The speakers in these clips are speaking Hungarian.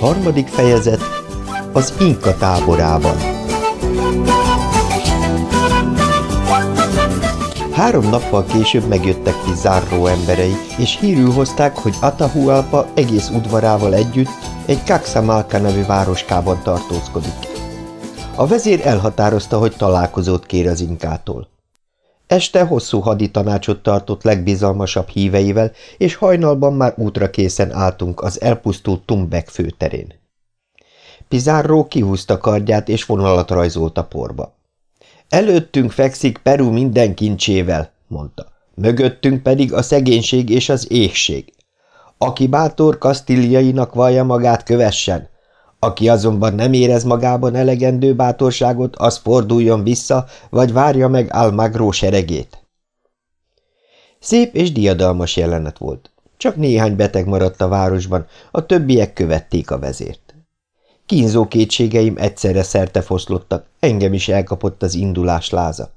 Harmadik fejezet Az Inka táborában Három nappal később megjöttek Pizarro emberei, és hírül hozták, hogy Atahualpa egész udvarával együtt egy Caxamalca nevű városkában tartózkodik. A vezér elhatározta, hogy találkozót kér az inkától. Este hosszú haditanácsot tartott legbizalmasabb híveivel, és hajnalban már útra készen álltunk az elpusztult Tumbek főterén. Pizarro kihúzta kardját, és vonalat rajzolt a porba. Előttünk fekszik Peru minden kincsével, mondta. Mögöttünk pedig a szegénység és az éhség. Aki bátor kasztíliainak vallja magát, kövessen. Aki azonban nem érez magában elegendő bátorságot, az forduljon vissza, vagy várja meg Almagro seregét. Szép és diadalmas jelenet volt. Csak néhány beteg maradt a városban, a többiek követték a vezért. Kínzó kétségeim egyszerre szerte foszlottak, engem is elkapott az indulás láza.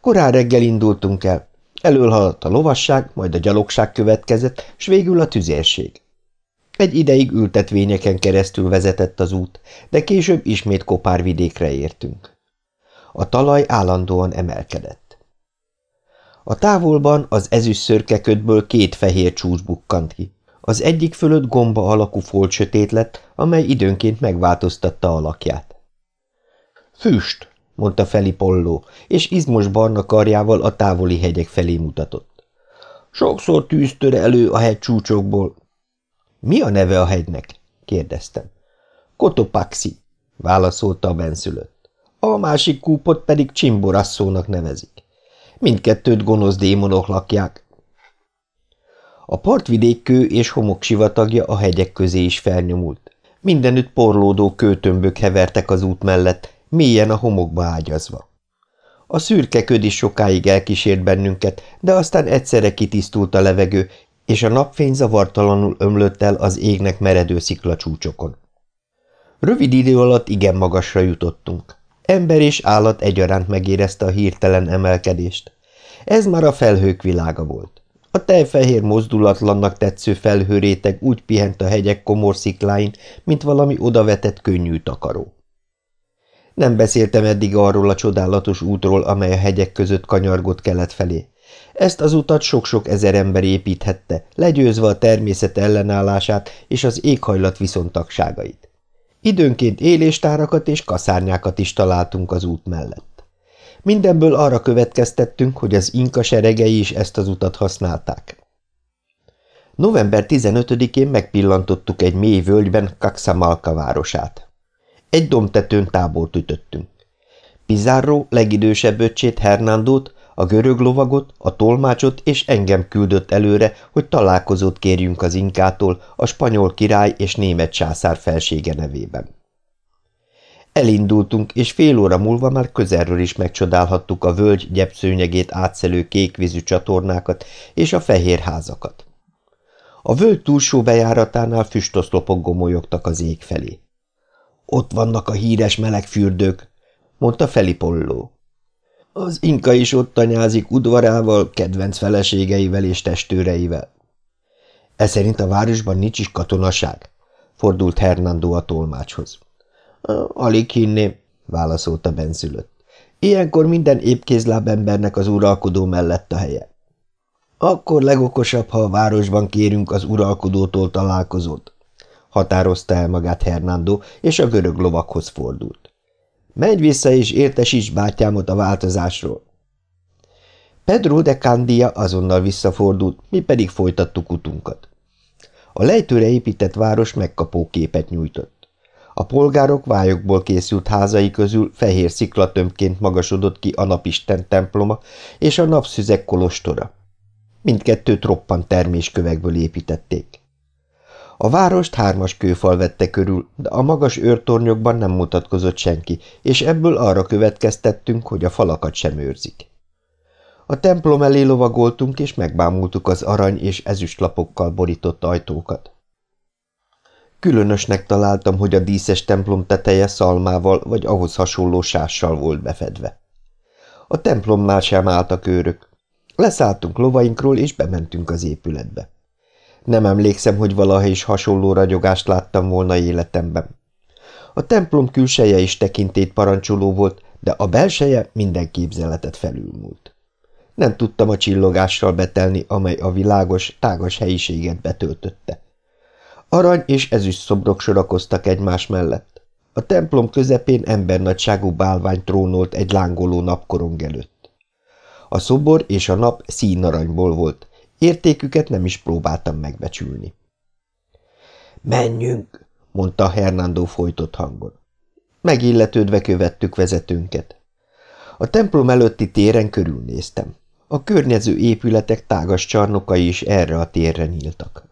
Korán reggel indultunk el. Elől haladt a lovasság, majd a gyalogság következett, s végül a tüzérség. Egy ideig ültetvényeken keresztül vezetett az út, de később ismét kopárvidékre értünk. A talaj állandóan emelkedett. A távolban az ezüst szörkeködből két fehér csúcs bukkant ki. Az egyik fölött gomba alakú folt sötét lett, amely időnként megváltoztatta alakját. Füst, mondta Feli Polló, és izmos barna karjával a távoli hegyek felé mutatott. Sokszor tűztör elő a hegy csúcsokból, mi a neve a hegynek? kérdeztem. Kotopaxi, válaszolta a benszülött. A másik kúpot pedig Csimborasszónak nevezik. Mindkettőt gonosz démonok lakják. A partvidék kő és homok sivatagja a hegyek közé is felnyomult. Mindenütt porlódó kőtömbök hevertek az út mellett, mélyen a homokba ágyazva. A szürke köd is sokáig elkísért bennünket, de aztán egyszerre kitisztult a levegő, és a napfény zavartalanul ömlött el az égnek meredő sziklacsúcsokon. Rövid idő alatt igen magasra jutottunk. Ember és állat egyaránt megérezte a hirtelen emelkedést. Ez már a felhők világa volt. A tejfehér mozdulatlannak tetsző felhőréteg úgy pihent a hegyek komor szikláin, mint valami odavetett könnyű takaró. Nem beszéltem eddig arról a csodálatos útról, amely a hegyek között kanyargott kelet felé. Ezt az utat sok-sok ezer ember építhette, legyőzve a természet ellenállását és az éghajlat viszontagságait. Időnként éléstárakat és kaszárnyákat is találtunk az út mellett. Mindenből arra következtettünk, hogy az inka seregei is ezt az utat használták. November 15-én megpillantottuk egy mély völgyben Kaxamalka városát. Egy domtetőn tábort ütöttünk. Pizarro legidősebb öccsét Hernándót, a görög lovagot, a tolmácsot és engem küldött előre, hogy találkozót kérjünk az inkától a spanyol király és német császár felsége nevében. Elindultunk, és fél óra múlva már közelről is megcsodálhattuk a völgy gyepszőnyegét átszelő kékvízű csatornákat és a fehér házakat. A völgy túlsó bejáratánál füstoszlopok gomolyogtak az ég felé. – Ott vannak a híres melegfürdők, mondta Felipolló. Az inka is ott anyázik udvarával, kedvenc feleségeivel és testőreivel. E szerint a városban nincs is katonaság, fordult Hernando a tolmácshoz. Alig hinném, válaszolta benszülött. Ilyenkor minden épkézláb embernek az uralkodó mellett a helye. Akkor legokosabb, ha a városban kérünk az uralkodótól találkozót, határozta el magát Hernando, és a görög lovakhoz fordult. Menj vissza és értesíts bátyámot a változásról. Pedro de Candia azonnal visszafordult, mi pedig folytattuk utunkat. A lejtőre épített város megkapó képet nyújtott. A polgárok vályokból készült házai közül fehér sziklatömbként magasodott ki a napisten temploma és a napszüzek kolostora. Mindkettőt roppant terméskövekből építették. A várost hármas kőfal vette körül, de a magas őrtornyokban nem mutatkozott senki, és ebből arra következtettünk, hogy a falakat sem őrzik. A templom elé lovagoltunk, és megbámultuk az arany és ezüstlapokkal borított ajtókat. Különösnek találtam, hogy a díszes templom teteje szalmával vagy ahhoz hasonló sással volt befedve. A templomnál sem álltak őrök. Leszálltunk lovainkról, és bementünk az épületbe. Nem emlékszem, hogy valaha is hasonló ragyogást láttam volna életemben. A templom külseje is tekintét parancsoló volt, de a belseje minden képzeletet felülmúlt. Nem tudtam a csillogással betelni, amely a világos, tágas helyiséget betöltötte. Arany és ezüst szobrok sorakoztak egymás mellett. A templom közepén embernagyságú bálvány trónolt egy lángoló napkorong előtt. A szobor és a nap színaranyból volt, értéküket nem is próbáltam megbecsülni. – Menjünk! – mondta Hernando folytott hangon. Megilletődve követtük vezetőnket. A templom előtti téren körülnéztem. A környező épületek tágas csarnokai is erre a térre nyíltak.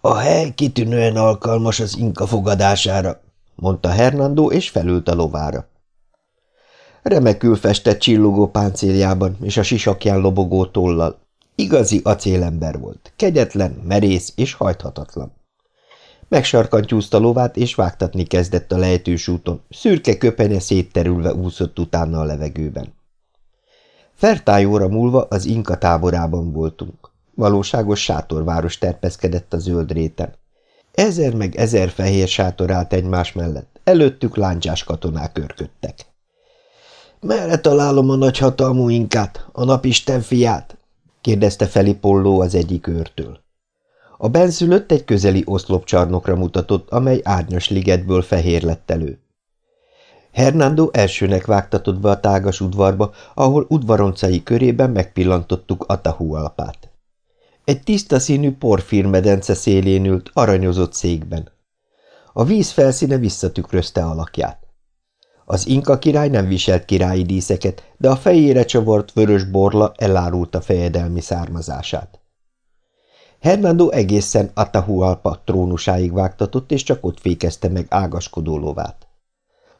A hely kitűnően alkalmas az inka fogadására, mondta Hernando, és felült a lovára. Remekül festett csillogó páncéljában és a sisakján lobogó tollal. Igazi acélember volt, kegyetlen, merész és hajthatatlan. Megsarkantyúzta lovát, és vágtatni kezdett a lejtős úton, szürke köpenye szétterülve úszott utána a levegőben. Fertájóra múlva az Inka táborában voltunk. Valóságos sátorváros terpeszkedett a zöld réten. Ezer meg ezer fehér sátor állt egymás mellett, előttük láncsás katonák örködtek. – Merre találom a nagyhatalmú inkát, a napisten fiát? – kérdezte Felipolló az egyik őrtől. A benszülött egy közeli oszlopcsarnokra mutatott, amely árnyas ligetből fehér lett elő. Hernando elsőnek vágtatott be a tágas udvarba, ahol udvaroncai körében megpillantottuk Atahualpát. Egy tiszta színű porfírmedence szélén ült, aranyozott székben. A víz felszíne visszatükrözte alakját. Az inka király nem viselt királyi díszeket, de a fejére csavart vörös borla elárulta fejedelmi származását. Hernando egészen Atahualpa trónusáig vágtatott, és csak ott fékezte meg ágaskodó lovát.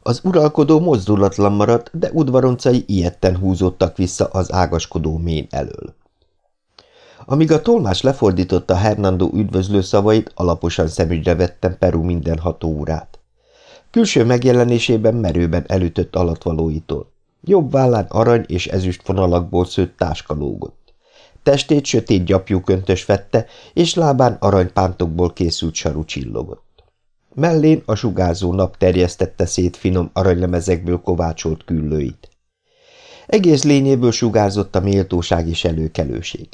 Az uralkodó mozdulatlan maradt, de udvaroncai ilyetten húzódtak vissza az ágaskodó mén elől. Amíg a tolmás lefordította Hernando üdvözlő szavait, alaposan szemügyre vettem Peru minden hatóórát. Külső megjelenésében merőben elütött alatvalóitól. Jobb vállán arany és ezüst vonalakból szőtt táska lógott. Testét sötét gyapjú köntös vette, és lábán aranypántokból készült saru csillogott. Mellén a sugárzó nap terjesztette szét finom aranylemezekből kovácsolt küllőit. Egész lényéből sugárzott a méltóság és előkelőség.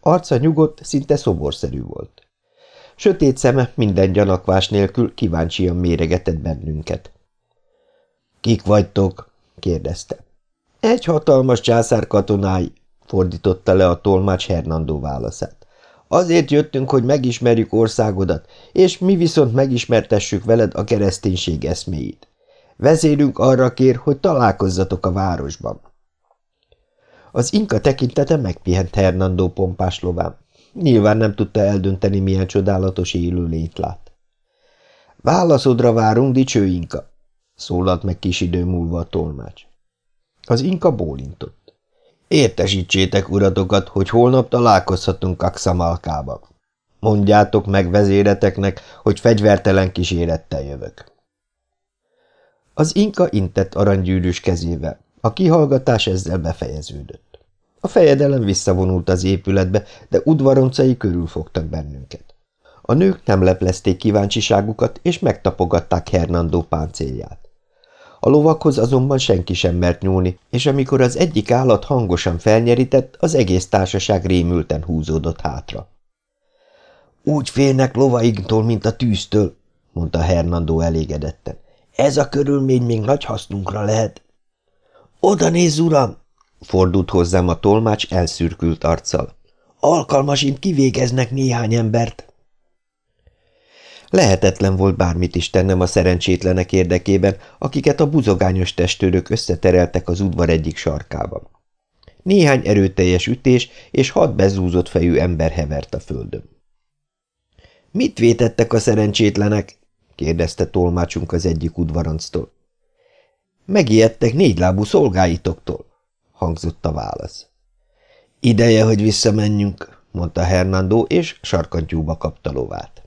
Arca nyugodt, szinte szoborszerű volt. Sötét szeme minden gyanakvás nélkül kíváncsian méregetett bennünket. – Kik vagytok? – kérdezte. – Egy hatalmas császár katonái – fordította le a tolmács Hernando válaszát. – Azért jöttünk, hogy megismerjük országodat, és mi viszont megismertessük veled a kereszténység eszméit. Vezérünk arra kér, hogy találkozzatok a városban. Az inka tekintete megpihent Hernando pompás lován. Nyilván nem tudta eldönteni, milyen csodálatos élőlényt lát. Válaszodra várunk, dicső inka, szólalt meg kis idő múlva a tolmács. Az inka bólintott. Értesítsétek uratokat, hogy holnap találkozhatunk Axamalkában. Mondjátok meg vezéreteknek, hogy fegyvertelen kísérettel jövök. Az inka intett aranygyűrűs kezével. A kihallgatás ezzel befejeződött. A fejedelem visszavonult az épületbe, de udvaroncai körülfogtak bennünket. A nők nem leplezték kíváncsiságukat, és megtapogatták Hernando páncélját. A lovakhoz azonban senki sem mert nyúlni, és amikor az egyik állat hangosan felnyerített, az egész társaság rémülten húzódott hátra. Úgy félnek lovainktól, mint a tűztől, mondta Hernando elégedetten. Ez a körülmény még nagy hasznunkra lehet. Oda nézz, uram! Fordult hozzám a tolmács elszürkült arccal. Alkalmasint kivégeznek néhány embert. Lehetetlen volt bármit is tennem a szerencsétlenek érdekében, akiket a buzogányos testőrök összetereltek az udvar egyik sarkában. Néhány erőteljes ütés és hat bezúzott fejű ember hevert a földön. – Mit vétettek a szerencsétlenek? – kérdezte tolmácsunk az egyik udvaranctól. – Megijedtek négylábú szolgáitoktól hangzott a válasz. Ideje, hogy visszamenjünk, mondta Hernando, és sarkantyúba kapta lovát.